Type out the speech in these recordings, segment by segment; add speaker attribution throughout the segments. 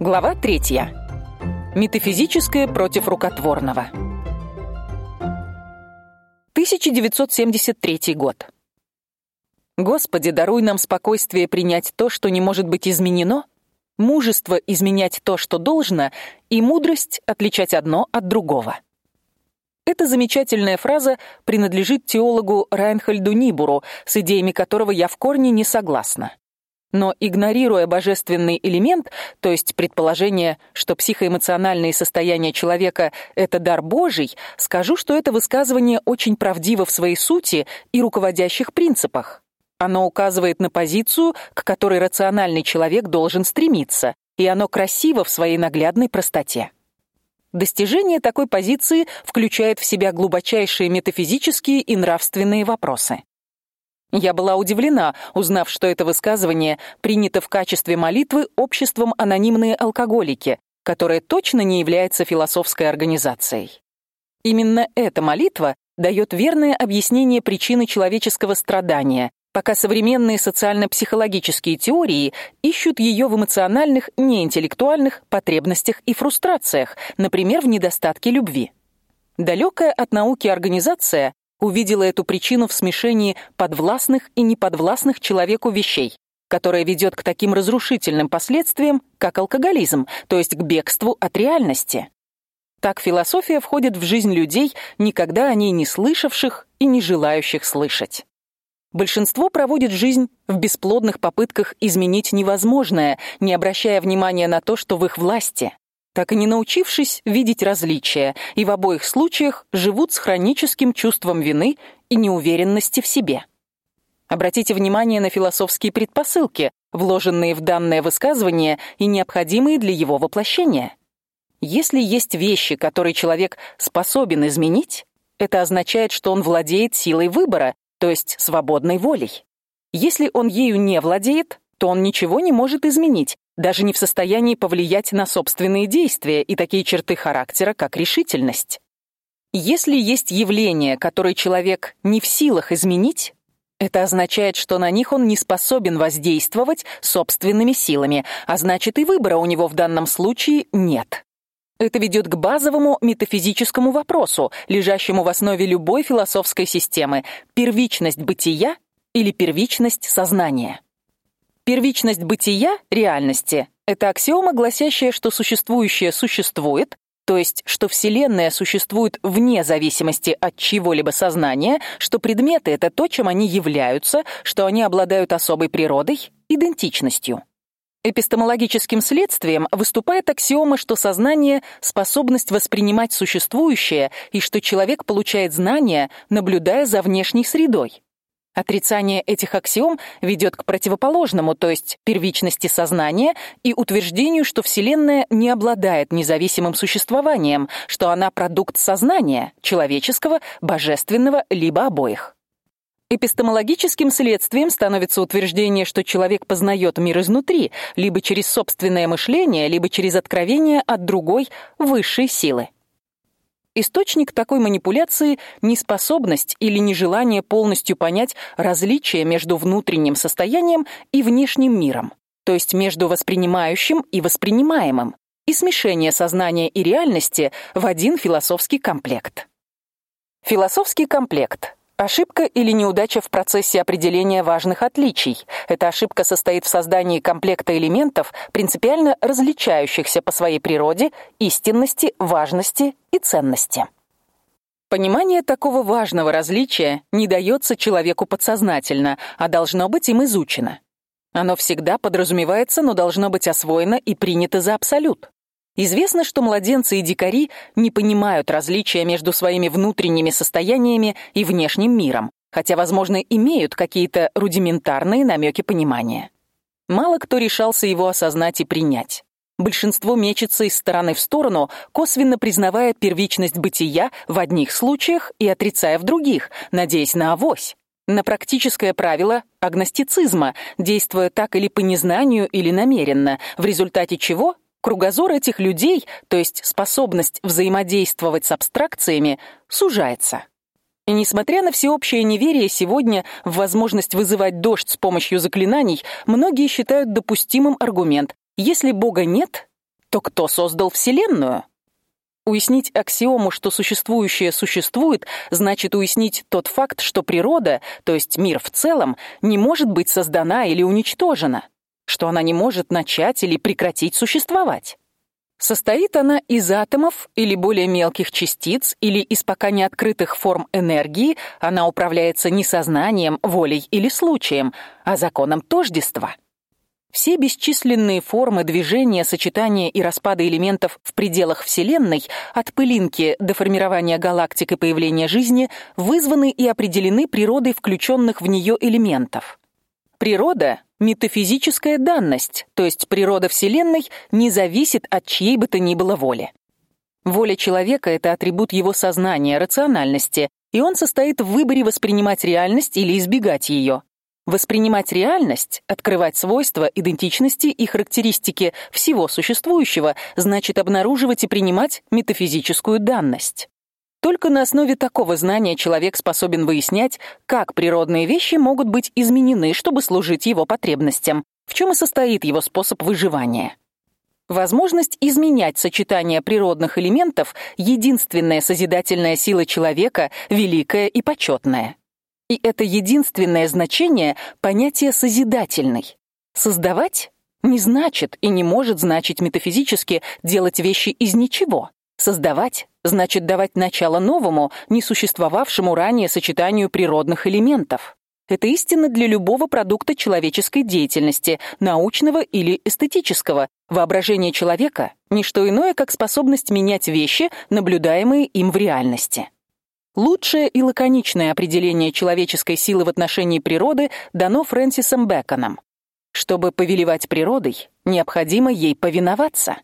Speaker 1: Глава третья. Метафизическое против рукотворного. 1973 год. Господи, даруй нам спокойствие принять то, что не может быть изменено, мужество изменять то, что должно, и мудрость отличать одно от другого. Эта замечательная фраза принадлежит теологу Райнхольду Нибуру, с идеями которого я в корне не согласна. Но игнорируя божественный элемент, то есть предположение, что психоэмоциональные состояния человека это дар Божий, скажу, что это высказывание очень правдиво в своей сути и руководящих принципах. Оно указывает на позицию, к которой рациональный человек должен стремиться, и оно красиво в своей наглядной простоте. Достижение такой позиции включает в себя глубочайшие метафизические и нравственные вопросы. Я была удивлена, узнав, что это высказывание принято в качестве молитвы обществом анонимные алкоголики, которое точно не является философской организацией. Именно эта молитва дает верное объяснение причины человеческого страдания, пока современные социально-психологические теории ищут ее в эмоциональных, неинтеллектуальных потребностях и фрустрациях, например, в недостатке любви. Далекая от науки организация увидела эту причину в смешении подвластных и неподвластных человеку вещей, которое ведет к таким разрушительным последствиям, как алкоголизм, то есть к бегству от реальности. Так философия входит в жизнь людей, никогда о ней не слышавших и не желающих слышать. Большинство проводит жизнь в бесплодных попытках изменить невозможное, не обращая внимания на то, что в их власти так и не научившись видеть различия, и в обоих случаях живут с хроническим чувством вины и неуверенности в себе. Обратите внимание на философские предпосылки, вложенные в данное высказывание и необходимые для его воплощения. Если есть вещи, которые человек способен изменить, это означает, что он владеет силой выбора, то есть свободной волей. Если он ею не владеет, то он ничего не может изменить, даже не в состоянии повлиять на собственные действия и такие черты характера, как решительность. Если есть явления, которые человек не в силах изменить, это означает, что на них он не способен воздействовать собственными силами, а значит и выбора у него в данном случае нет. Это ведет к базовому метафизическому вопросу, лежащему в основе любой философской системы: первичность бытия или первичность сознания. Первичность бытия, реальности это аксиома, гласящая, что существующее существует, то есть что вселенная существует вне зависимости от чьего-либо сознания, что предметы это то, чем они являются, что они обладают особой природой, идентичностью. Эпистемологическим следствием выступает аксиома, что сознание способность воспринимать существующее и что человек получает знания, наблюдая за внешней средой. Отрицание этих аксиом ведет к противоположному, то есть первичности сознания и утверждению, что Вселенная не обладает независимым существованием, что она продукт сознания, человеческого, божественного либо обоих. Эпистемологическим следствием становится утверждение, что человек познает мир изнутри, либо через собственное мышление, либо через откровение от другой, высшей силы. Источник такой манипуляции неспособность или нежелание полностью понять различие между внутренним состоянием и внешним миром, то есть между воспринимающим и воспринимаемым, и смешение сознания и реальности в один философский комплект. Философский комплект Ошибка или неудача в процессе определения важных отличий. Эта ошибка состоит в создании комплекта элементов, принципиально различающихся по своей природе, истинности, важности и ценности. Понимание такого важного различия не дается человеку подсознательно, а должно быть им изучено. Оно всегда подразумевается, но должно быть освоено и принято за абсолют. Известно, что младенцы и дикари не понимают различия между своими внутренними состояниями и внешним миром, хотя, возможно, имеют какие-то рудиментарные намеки понимания. Мало кто решался его осознать и принять. Большинство мечется из стороны в сторону, косвенно признавая первичность бытия в одних случаях и отрицая в других, надеясь на авось на практическое правило агностицизма, действуя так или по незнанию, или намеренно, в результате чего Кругозор этих людей, то есть способность взаимодействовать с абстракциями, сужается. И несмотря на всеобщее неверие сегодня в возможность вызывать дождь с помощью заклинаний, многие считают допустимым аргумент: если Бога нет, то кто создал Вселенную? Уяснить аксиому, что существующее существует, значит уяснить тот факт, что природа, то есть мир в целом, не может быть создана или уничтожена, что она не может начать или прекратить существовать. Состоит она из атомов или более мелких частиц или из пока не открытых форм энергии, она управляется не сознанием, волей или случаем, а законом тождества. Все бесчисленные формы движения, сочетания и распада элементов в пределах Вселенной, от пылинки до формирования галактик и появления жизни, вызваны и определены природой включенных в нее элементов. Природа метафизическая данность, то есть природа Вселенной не зависит от чьей бы то ни было воли. Воля человека это атрибут его сознания, рациональности, и он состоит в выборе воспринимать реальность или избегать ее. Воспринимать реальность, открывать свойства, идентичности и характеристики всего существующего, значит обнаруживать и принимать метафизическую данность. Только на основе такого знания человек способен выяснять, как природные вещи могут быть изменены, чтобы служить его потребностям, в чем и состоит его способ выживания. Возможность изменять сочетание природных элементов единственная созидательная сила человека, великая и почетная. И это единственное значение понятия созидательный. Создавать не значит и не может значить метафизически делать вещи из ничего. Создавать значит давать начало новому, не существовавшему ранее сочетанию природных элементов. Это истина для любого продукта человеческой деятельности, научного или эстетического. Воображение человека ни что иное, как способность менять вещи, наблюдаемые им в реальности. Лучшее и лаконичное определение человеческой силы в отношении природы дано Фрэнсисом Бэконом. Чтобы повелевать природой, необходимо ей повиноваться.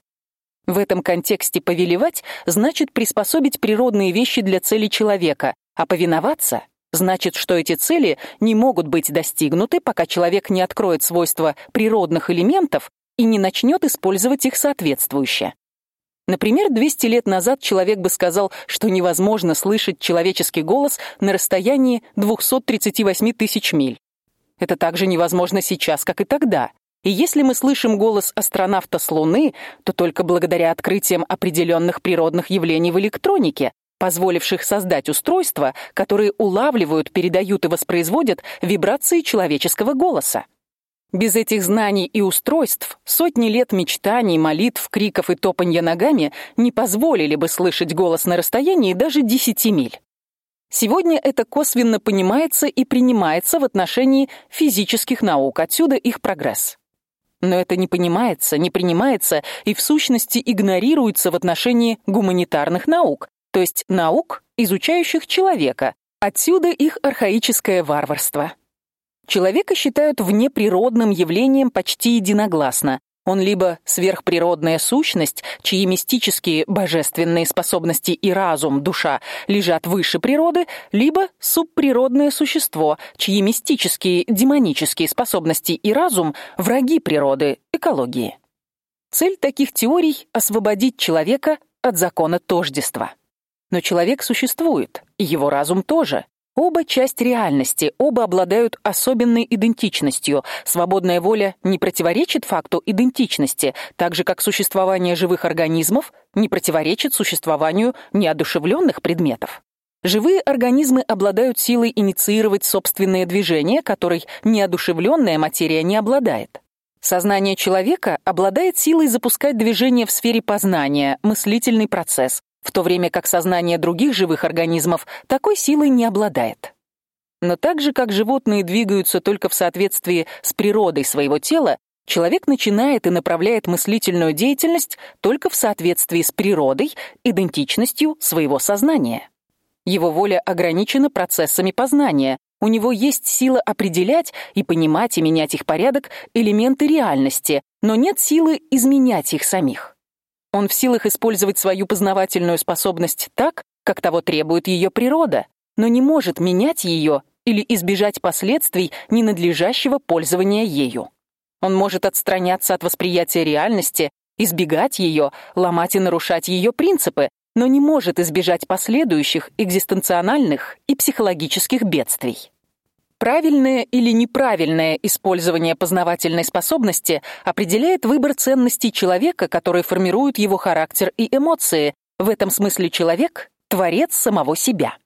Speaker 1: В этом контексте повелевать значит приспособить природные вещи для цели человека, а повиноваться значит, что эти цели не могут быть достигнуты, пока человек не откроет свойства природных элементов и не начнет использовать их соответствующе. Например, 200 лет назад человек бы сказал, что невозможно слышать человеческий голос на расстоянии 238 тысяч миль. Это также невозможно сейчас, как и тогда. И если мы слышим голос астронавта с Луны, то только благодаря открытиям определенных природных явлений в электронике, позволивших создать устройства, которые улавливают, передают и воспроизводят вибрации человеческого голоса. Без этих знаний и устройств сотни лет мечтаний, молитв, криков и топанья ногами не позволили бы слышать голос на расстоянии даже десяти миль. Сегодня это косвенно понимается и принимается в отношении физических наук, отсюда их прогресс. Но это не понимается, не принимается и в сущности игнорируется в отношении гуманитарных наук, то есть наук, изучающих человека. Отсюда их архаическое варварство. Человека считают внеприродным явлением почти единогласно. Он либо сверхприродная сущность, чьи мистические божественные способности и разум, душа лежат выше природы, либо субприродное существо, чьи мистические демонические способности и разум враги природы, экологии. Цель таких теорий освободить человека от закона тождества. Но человек существует, и его разум тоже. Оба часть реальности, оба обладают особенной идентичностью. Свободная воля не противоречит факту идентичности, так же как существование живых организмов не противоречит существованию неодушевленных предметов. Живые организмы обладают силой инициировать собственные движения, которой неодушевленная материя не обладает. Сознание человека обладает силой запускать движение в сфере познания, мыслительный процесс, в то время как сознание других живых организмов такой силой не обладает. Но так же, как животные двигаются только в соответствии с природой своего тела, человек начинает и направляет мыслительную деятельность только в соответствии с природой, идентичностью своего сознания. Его воля ограничена процессами познания. У него есть сила определять и понимать и менять их порядок, элементы реальности, но нет силы изменять их самих. Он в силах использовать свою познавательную способность так, как того требует ее природа, но не может менять ее или избежать последствий ненадлежащего пользования ею. Он может отстраняться от восприятия реальности, избегать ее, ломать и нарушать ее принципы, но не может избежать последующих экзистенциональных и психологических бедствий. Правильное или неправильное использование познавательной способности определяет выбор ценностей человека, которые формируют его характер и эмоции. В этом смысле человек творец самого себя.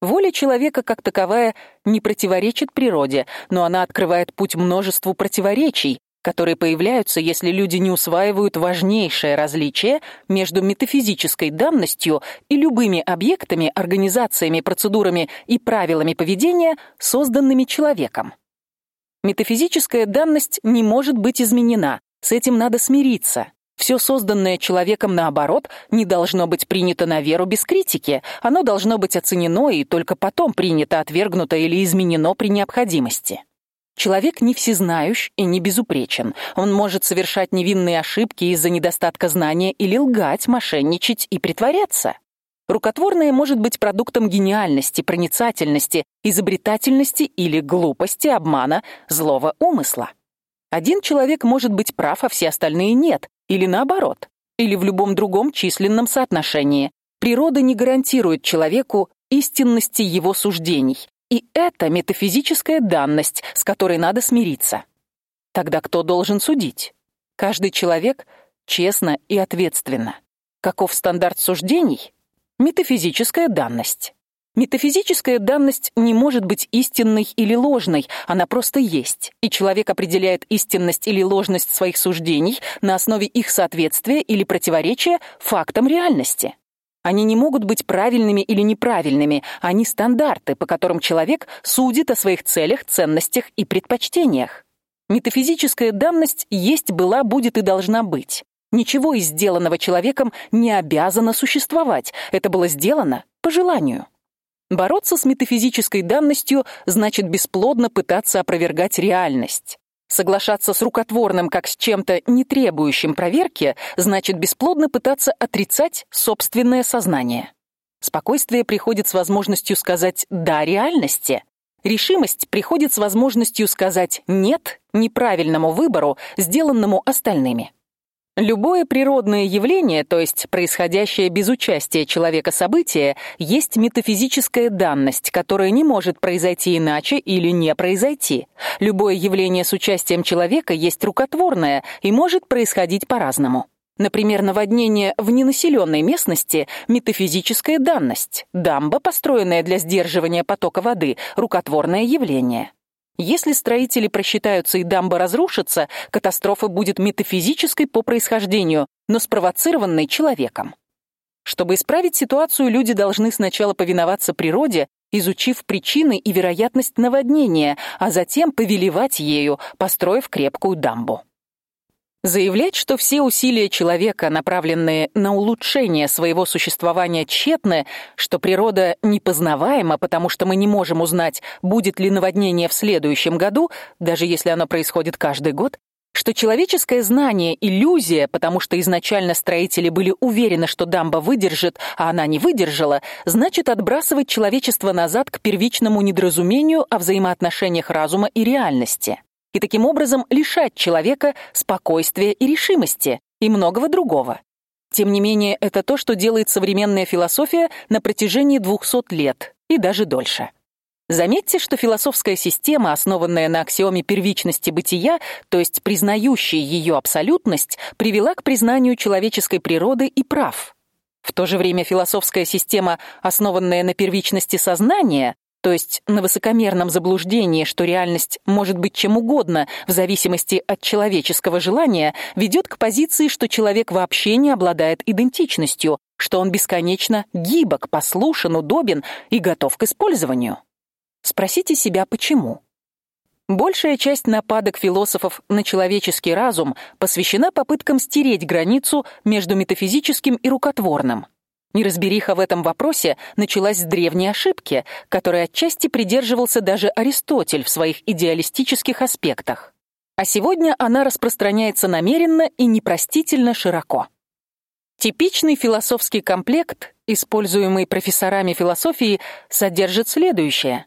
Speaker 1: Воля человека как таковая не противоречит природе, но она открывает путь множеству противоречий, которые появляются, если люди не усваивают важнейшее различие между метафизической данностью и любыми объектами, организациями, процедурами и правилами поведения, созданными человеком. Метафизическая данность не может быть изменена. С этим надо смириться. Все созданное человеком наоборот не должно быть принято на веру без критики. Оно должно быть оценено и только потом принято, отвергнуто или изменено при необходимости. Человек не всезнающ и не безупречен. Он может совершать невинные ошибки из-за недостатка знания или лгать, мошенничать и притворяться. Рукотворное может быть продуктом гениальности, проницательности, изобретательности или глупости, обмана, злого умысла. Один человек может быть прав, а все остальные нет, или наоборот, или в любом другом численном соотношении. Природа не гарантирует человеку истинности его суждений, и это метафизическая данность, с которой надо смириться. Тогда кто должен судить? Каждый человек честно и ответственно. Каков стандарт суждений? Метафизическая данность. Метафизическая данность не может быть истинной или ложной, она просто есть. И человек определяет истинность или ложность своих суждений на основе их соответствия или противоречия фактам реальности. Они не могут быть правильными или неправильными, они стандарты, по которым человек судит о своих целях, ценностях и предпочтениях. Метафизическая данность есть, была, будет и должна быть. Ничего из сделанного человеком не обязано существовать. Это было сделано по желанию. Бороться с метафизической данностью значит бесплодно пытаться опровергать реальность. Соглашаться с рукотворным как с чем-то не требующим проверки значит бесплодно пытаться отрицать собственное сознание. Спокойствие приходит с возможностью сказать да реальности. Решимость приходит с возможностью сказать нет неправильному выбору, сделанному остальными. Любое природное явление, то есть происходящее без участия человека событие, есть метафизическая данность, которая не может произойти иначе или не произойти. Любое явление с участием человека есть рукотворное и может происходить по-разному. Например, наводнение в ненаселенной местности метафизическая данность. Дамба, построенная для сдерживания потока воды, рукотворное явление. Если строители просчитаются и дамба разрушится, катастрофа будет метафизической по происхождению, но спровоцированной человеком. Чтобы исправить ситуацию, люди должны сначала повиноваться природе, изучив причины и вероятность наводнения, а затем повелевать ею, построив крепкую дамбу. Заявлять, что все усилия человека, направленные на улучшение своего существования, тщетны, что природа непознаваема, потому что мы не можем узнать, будет ли наводнение в следующем году, даже если оно происходит каждый год, что человеческое знание иллюзия, потому что изначально строители были уверены, что дамба выдержит, а она не выдержала, значит отбрасывать человечество назад к первичному недоразумению о взаимоотношениях разума и реальности и таким образом лишать человека спокойствия и решимости и многого другого. Тем не менее, это то, что делает современная философия на протяжении 200 лет и даже дольше. Заметьте, что философская система, основанная на аксиоме первичности бытия, то есть признающая ее абсолютность, привела к признанию человеческой природы и прав. В то же время философская система, основанная на первичности сознания, то есть на высокомерном заблуждении, что реальность может быть чем угодно в зависимости от человеческого желания, ведет к позиции, что человек вообще не обладает идентичностью, что он бесконечно гибок, послушен, удобен и готов к использованию. Спросите себя, почему? Большая часть нападок философов на человеческий разум посвящена попыткам стереть границу между метафизическим и рукотворным. Неразбериха в этом вопросе началась с древней ошибки, которой отчасти придерживался даже Аристотель в своих идеалистических аспектах. А сегодня она распространяется намеренно и непростительно широко. Типичный философский комплект, используемый профессорами философии, содержит следующее: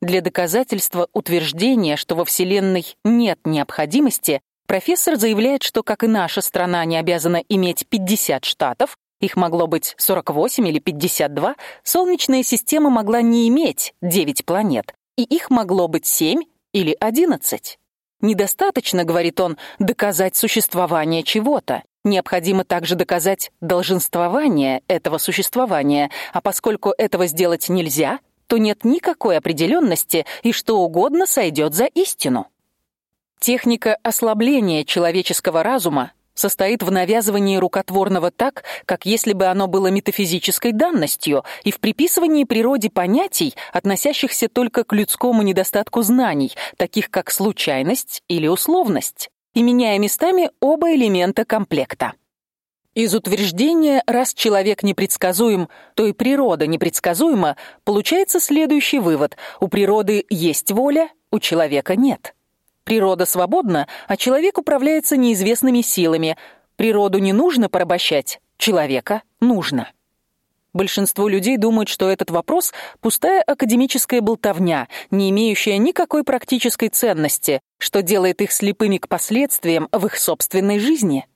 Speaker 1: для доказательства утверждения, что во Вселенной нет необходимости, профессор заявляет, что как и наша страна не обязана иметь 50 штатов, их могло быть 48 или 52, Солнечная система могла не иметь 9 планет, и их могло быть семь или одиннадцать. Недостаточно, говорит он, доказать существование чего-то. Необходимо также доказать долженствование этого существования, а поскольку этого сделать нельзя, то нет никакой определенности, и что угодно сойдет за истину. Техника ослабления человеческого разума состоит в навязывании рукотворного так, как если бы оно было метафизической данностью, и в приписывании природе понятий, относящихся только к людскому недостатку знаний, таких как случайность или условность, и меняя местами оба элемента комплекта. Из утверждения раз человек непредсказуем, то и природа непредсказуема, получается следующий вывод: у природы есть воля, у человека нет. Природа свободна, а человек управляется неизвестными силами. Природу не нужно порабощать, человека нужно. Большинство людей думают, что этот вопрос пустая академическая болтовня, не имеющая никакой практической ценности, что делает их слепыми к последствиям в их собственной жизни.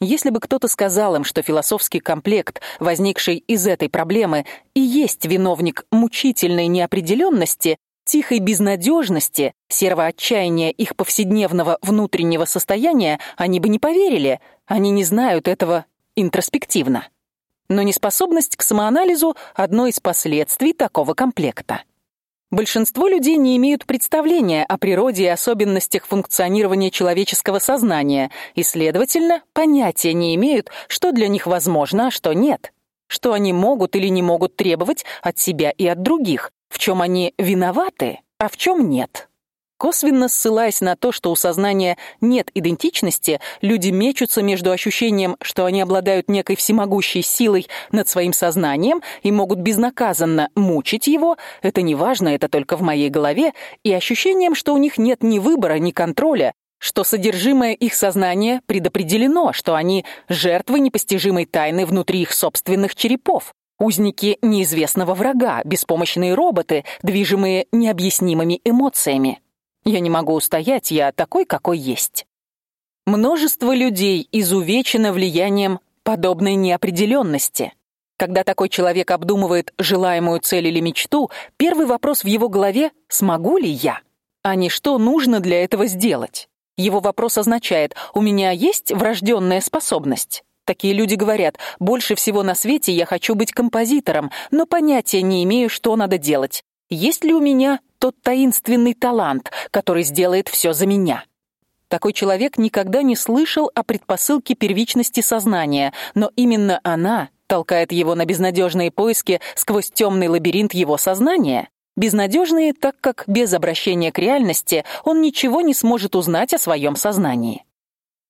Speaker 1: Если бы кто-то сказал им, что философский комплект, возникший из этой проблемы, и есть виновник мучительной неопределенности, тихой безнадежности, серого отчаяния их повседневного внутреннего состояния, они бы не поверили. Они не знают этого интроспективно. Но неспособность к самоанализу одно из последствий такого комплекта. Большинство людей не имеют представления о природе и особенностях функционирования человеческого сознания, и, следовательно, понятия не имеют, что для них возможно, а что нет, что они могут или не могут требовать от себя и от других, в чем они виноваты, а в чем нет. Косвенно ссылаясь на то, что у сознания нет идентичности, люди мечутся между ощущением, что они обладают некой всемогущей силой над своим сознанием и могут безнаказанно мучить его, это не важно, это только в моей голове, и ощущением, что у них нет ни выбора, ни контроля, что содержимое их сознания предопределено, что они жертвы непостижимой тайны внутри их собственных черепов. Узники неизвестного врага, беспомощные роботы, движимые необъяснимыми эмоциями. Я не могу устоять, я такой, какой есть. Множество людей изувечено влиянием подобной неопределенности. Когда такой человек обдумывает желаемую цель или мечту, первый вопрос в его голове: смогу ли я? А не что нужно для этого сделать. Его вопрос означает: у меня есть врожденная способность. Такие люди говорят: "Больше всего на свете я хочу быть композитором, но понятия не имею, что надо делать. Есть ли у меня тот таинственный талант, который сделает все за меня?" Такой человек никогда не слышал о предпосылке первичности сознания, но именно она толкает его на безнадежные поиски сквозь темный лабиринт его сознания. Безнадежные, так как без обращения к реальности он ничего не сможет узнать о своем сознании.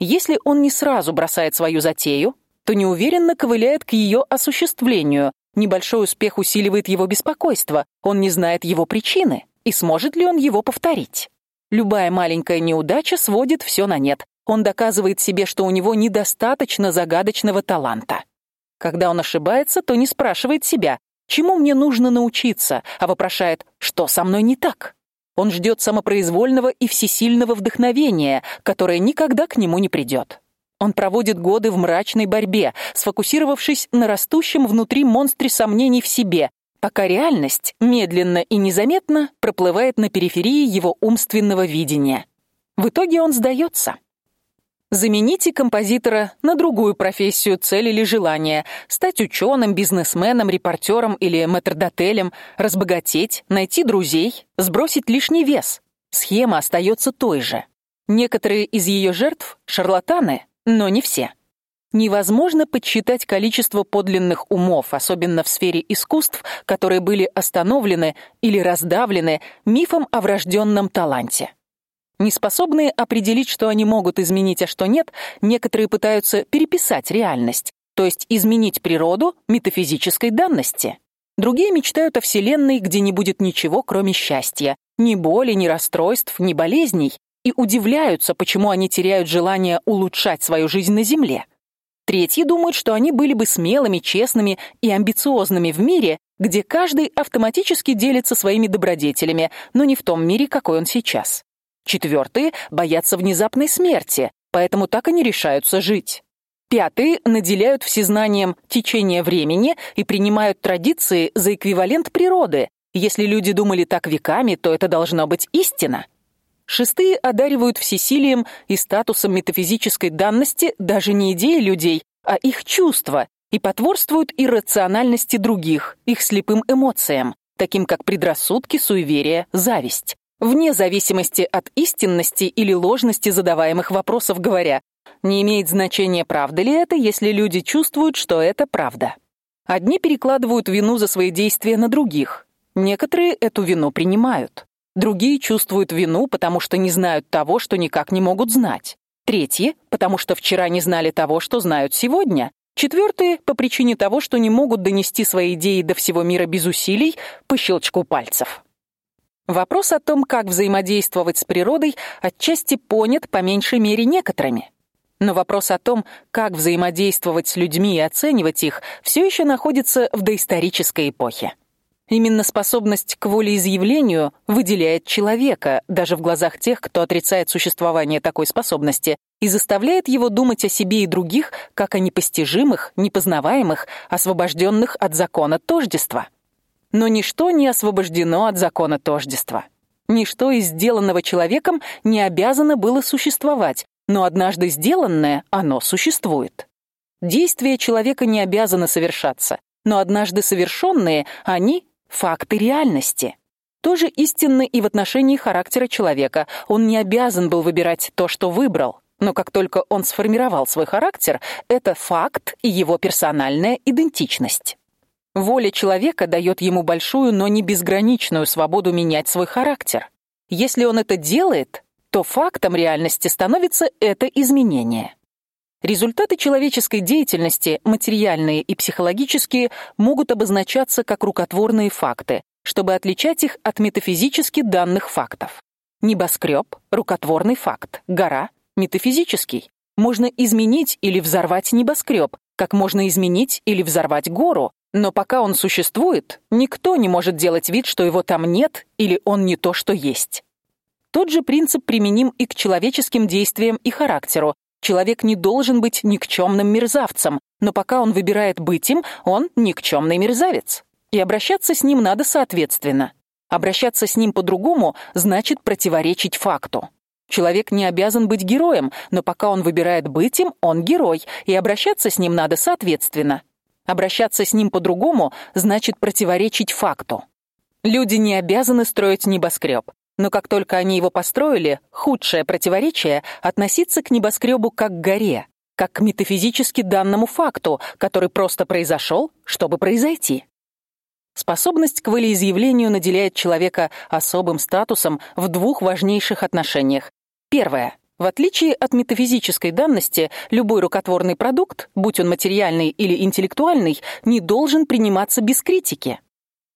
Speaker 1: Если он не сразу бросает свою затею, то неуверенно ковыляет к ее осуществлению. Небольшой успех усиливает его беспокойство. Он не знает его причины и сможет ли он его повторить. Любая маленькая неудача сводит все на нет. Он доказывает себе, что у него недостаточно загадочного таланта. Когда он ошибается, то не спрашивает себя, чему мне нужно научиться, а вопрошает, что со мной не так. Он ждет самопроизвольного и всесильного вдохновения, которое никогда к нему не придет. Он проводит годы в мрачной борьбе, сфокусировавшись на растущем внутри монстре сомнений в себе, пока реальность медленно и незаметно проплывает на периферии его умственного видения. В итоге он сдается. Замените композитора на другую профессию, цель или желание: стать ученым, бизнесменом, репортером или метрдотелем, разбогатеть, найти друзей, сбросить лишний вес. Схема остается той же. Некоторые из ее жертв шарлатаны, но не все. Невозможно подсчитать количество подлинных умов, особенно в сфере искусств, которые были остановлены или раздавлены мифом о врожденном таланте. Неспособные определить, что они могут изменить, а что нет, некоторые пытаются переписать реальность, то есть изменить природу метафизической данности. Другие мечтают о вселенной, где не будет ничего, кроме счастья, ни боли, ни расстройств, ни болезней, и удивляются, почему они теряют желание улучшать свою жизнь на земле. Третьи думают, что они были бы смелыми, честными и амбициозными в мире, где каждый автоматически делится своими добродетелями, но не в том мире, какой он сейчас. Четвертые боятся внезапной смерти, поэтому так и не решаются жить. Пятые наделяют всезнанием течение времени и принимают традиции за эквивалент природы, Если люди думали так веками, то это должно быть истина. Шестые одаривают всесилием и статусом метафизической данности даже не идеи людей, а их чувства, и потворствуют иррациональности других, их слепым эмоциям, таким как предрассудки, суеверия, зависть. Вне зависимости от истинности или ложности задаваемых вопросов говоря, не имеет значения, правда ли это, если люди чувствуют, что это правда. Одни перекладывают вину за свои действия на других. Некоторые эту вину принимают. Другие чувствуют вину, потому что не знают того, что никак не могут знать. Третьи, потому что вчера не знали того, что знают сегодня. Четвертые, по причине того, что не могут донести свои идеи до всего мира без усилий, по щелчку пальцев. Вопрос о том, как взаимодействовать с природой, отчасти понят по меньшей мере некоторыми. Но вопрос о том, как взаимодействовать с людьми и оценивать их, все еще находится в доисторической эпохе. Именно способность к волеизъявлению выделяет человека даже в глазах тех, кто отрицает существование такой способности, и заставляет его думать о себе и других как о непостижимых, непознаваемых, освобожденных от закона тождества. Но ничто не освобождено от закона тождества. Ничто из сделанного человеком не обязано было существовать, но однажды сделанное оно существует. Действия человека не обязаны совершаться, но однажды совершенные они факты реальности. Тоже истинно и в отношении характера человека. Он не обязан был выбирать то, что выбрал, но как только он сформировал свой характер, это факт и его персональная идентичность. Воля человека дает ему большую, но не безграничную свободу менять свой характер. Если он это делает, то фактом реальности становится это изменение. Результаты человеческой деятельности, материальные и психологические, могут обозначаться как рукотворные факты, чтобы отличать их от метафизически данных фактов. Небоскреб — рукотворный факт, гора — метафизический. Можно изменить или взорвать небоскреб, как можно изменить или взорвать гору, но пока он существует, никто не может делать вид, что его там нет или он не то, что есть. Тот же принцип применим и к человеческим действиям и характеру, Человек не должен быть никчемным мерзавцем, но пока он выбирает быть им, он никчемный мерзавец. И обращаться с ним надо соответственно. Обращаться с ним по-другому значит противоречить факту. Человек не обязан быть героем, но пока он выбирает быть им, он герой, и обращаться с ним надо соответственно. Обращаться с ним по-другому значит противоречить факту. Люди не обязаны строить небоскреб. Но как только они его построили, худшее противоречие относиться к небоскребу как к горе, как к метафизически данному факту, который просто произошел, чтобы произойти. Способность к волеизъявлению наделяет человека особым статусом в двух важнейших отношениях. Первое. В отличие от метафизической данности, любой рукотворный продукт, будь он материальный или интеллектуальный, не должен приниматься без критики.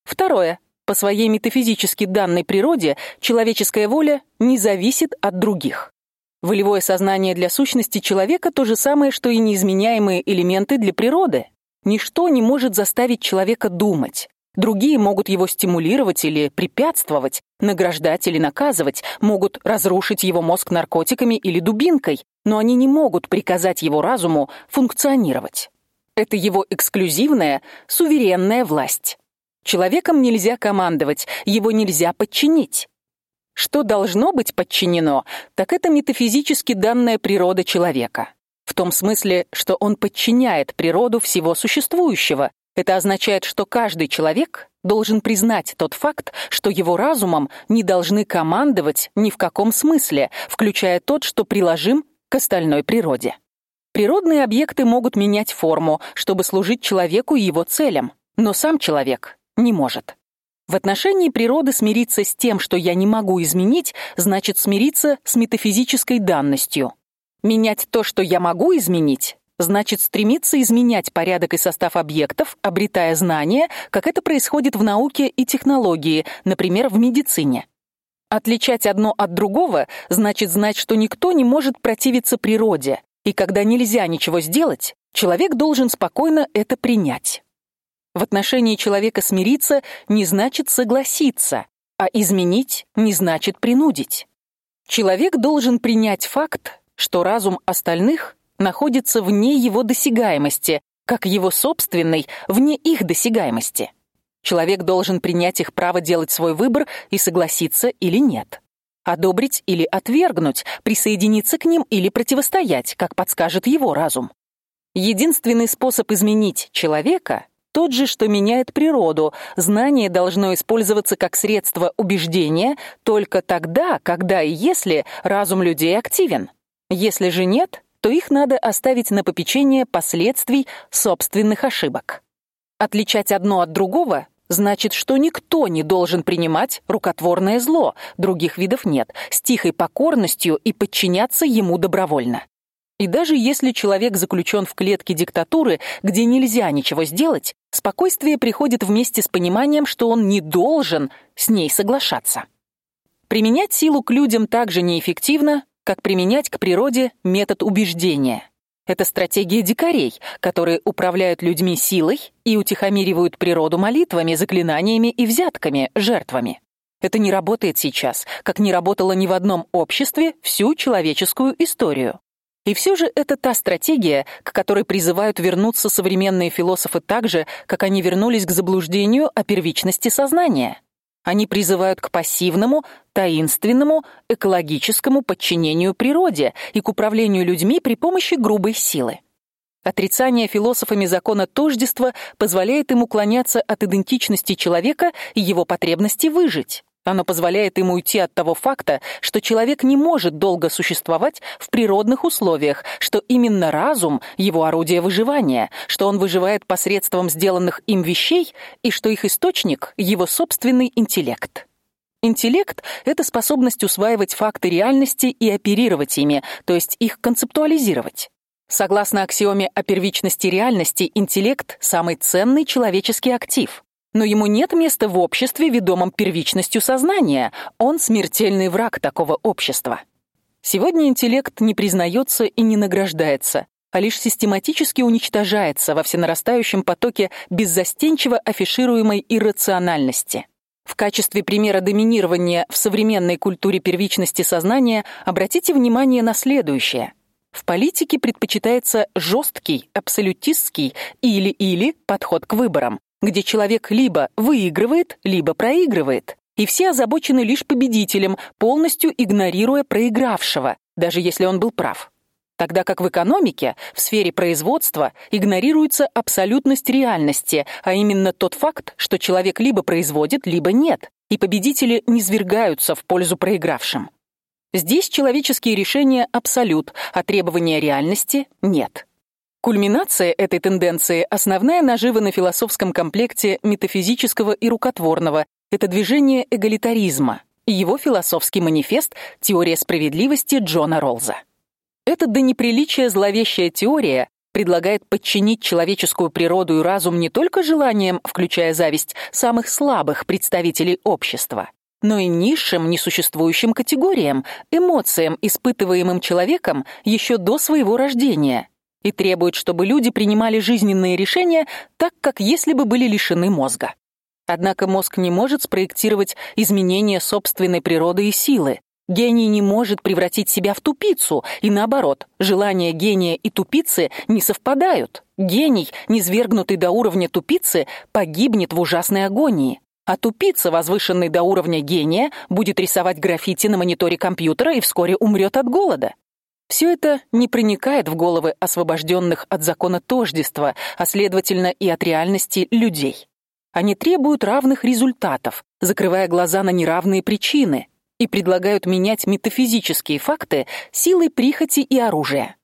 Speaker 1: Второе. По своей метафизически данной природе человеческая воля не зависит от других. Волевое сознание для сущности человека то же самое, что и неизменяемые элементы для природы. Ничто не может заставить человека думать. Другие могут его стимулировать или препятствовать, награждать или наказывать, могут разрушить его мозг наркотиками или дубинкой, но они не могут приказать его разуму функционировать. Это его эксклюзивная, суверенная власть. Человеком нельзя командовать, его нельзя подчинить. Что должно быть подчинено, так это метафизически данная природа человека. В том смысле, что он подчиняет природу всего существующего. Это означает, что каждый человек должен признать тот факт, что его разумом не должны командовать ни в каком смысле, включая тот, что приложим к остальной природе. Природные объекты могут менять форму, чтобы служить человеку и его целям, но сам человек не может. В отношении природы смириться с тем, что я не могу изменить, значит смириться с метафизической данностью. Менять то, что я могу изменить, значит стремиться изменять порядок и состав объектов, обретая знания, как это происходит в науке и технологии, например, в медицине. Отличать одно от другого значит знать, что никто не может противиться природе, и когда нельзя ничего сделать, человек должен спокойно это принять. В отношении человека смириться не значит согласиться, а изменить не значит принудить. Человек должен принять факт, что разум остальных находится вне его досягаемости, как его собственной вне их досягаемости. Человек должен принять их право делать свой выбор и согласиться или нет. Одобрить или отвергнуть, присоединиться к ним или противостоять, как подскажет его разум. Единственный способ изменить человека тот же, что меняет природу. Знание должно использоваться как средство убеждения только тогда, когда и если разум людей активен. Если же нет, то их надо оставить на попечение последствий собственных ошибок. Отличать одно от другого значит, что никто не должен принимать рукотворное зло, других видов нет, с тихой покорностью и подчиняться ему добровольно. И даже если человек заключен в клетке диктатуры, где нельзя ничего сделать, спокойствие приходит вместе с пониманием, что он не должен с ней соглашаться. Применять силу к людям так же неэффективно, как применять к природе метод убеждения. Это стратегия дикарей, которые управляют людьми силой и утихомиривают природу молитвами, заклинаниями и взятками, жертвами. Это не работает сейчас, как не работало ни в одном обществе всю человеческую историю. И все же это та стратегия, к которой призывают вернуться современные философы так же, как они вернулись к заблуждению о первичности сознания. Они призывают к пассивному, таинственному, экологическому подчинению природе и к управлению людьми при помощи грубой силы. Отрицание философами закона тождества позволяет им уклоняться от идентичности человека и его потребности выжить. Оно позволяет ему уйти от того факта, что человек не может долго существовать в природных условиях, что именно разум его орудие выживания, что он выживает посредством сделанных им вещей и что их источник его собственный интеллект. Интеллект это способность усваивать факты реальности и оперировать ими, то есть их концептуализировать. Согласно аксиоме о первичности реальности, интеллект самый ценный человеческий актив но ему нет места в обществе, ведомом первичностью сознания. Он смертельный враг такого общества. Сегодня интеллект не признается и не награждается, а лишь систематически уничтожается во всенарастающем потоке беззастенчиво афишируемой иррациональности. В качестве примера доминирования в современной культуре первичности сознания обратите внимание на следующее. В политике предпочитается жесткий, абсолютистский или-или подход к выборам, где человек либо выигрывает, либо проигрывает, и все озабочены лишь победителем, полностью игнорируя проигравшего, даже если он был прав. Тогда как в экономике, в сфере производства игнорируется абсолютность реальности, а именно тот факт, что человек либо производит, либо нет, и победители не свергаются в пользу проигравшим. Здесь человеческие решения абсолют, а требования реальности нет. Кульминация этой тенденции основная нажива на философском комплекте метафизического и рукотворного это движение эгалитаризма и его философский манифест Теория справедливости Джона Ролза. Эта до неприличия зловещая теория предлагает подчинить человеческую природу и разум не только желаниям, включая зависть, самых слабых представителей общества, но и низшим, несуществующим категориям, эмоциям, испытываемым человеком еще до своего рождения и требует, чтобы люди принимали жизненные решения так, как если бы были лишены мозга. Однако мозг не может спроектировать изменения собственной природы и силы. Гений не может превратить себя в тупицу, и наоборот, желания гения и тупицы не совпадают. Гений, низвергнутый до уровня тупицы, погибнет в ужасной агонии. А тупица, возвышенный до уровня гения, будет рисовать граффити на мониторе компьютера и вскоре умрет от голода. Все это не проникает в головы освобожденных от закона тождества, а следовательно и от реальности людей. Они требуют равных результатов, закрывая глаза на неравные причины, и предлагают менять метафизические факты силой прихоти и оружия.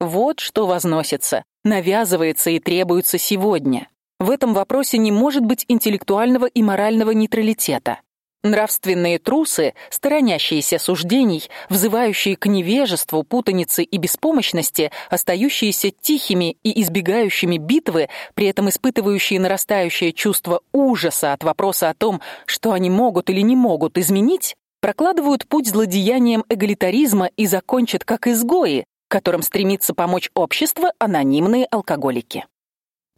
Speaker 1: Вот что возносится, навязывается и требуется сегодня. В этом вопросе не может быть интеллектуального и морального нейтралитета. Нравственные трусы, сторонящиеся суждений, взывающие к невежеству, путанице и беспомощности, остающиеся тихими и избегающими битвы, при этом испытывающие нарастающее чувство ужаса от вопроса о том, что они могут или не могут изменить, прокладывают путь злодеяниям эгалитаризма и закончат как изгои, которым стремится помочь общество анонимные алкоголики.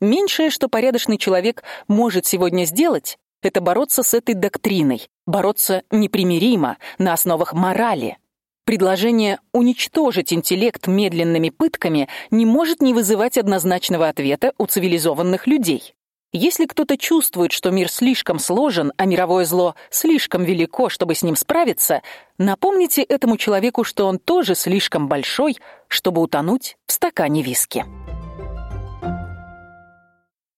Speaker 1: Меньшее, что порядочный человек может сегодня сделать, это бороться с этой доктриной, бороться непримиримо на основах морали. Предложение уничтожить интеллект медленными пытками не может не вызывать однозначного ответа у цивилизованных людей. Если кто-то чувствует, что мир слишком сложен, а мировое зло слишком велико, чтобы с ним справиться, напомните этому человеку, что он тоже слишком большой, чтобы утонуть в стакане виски.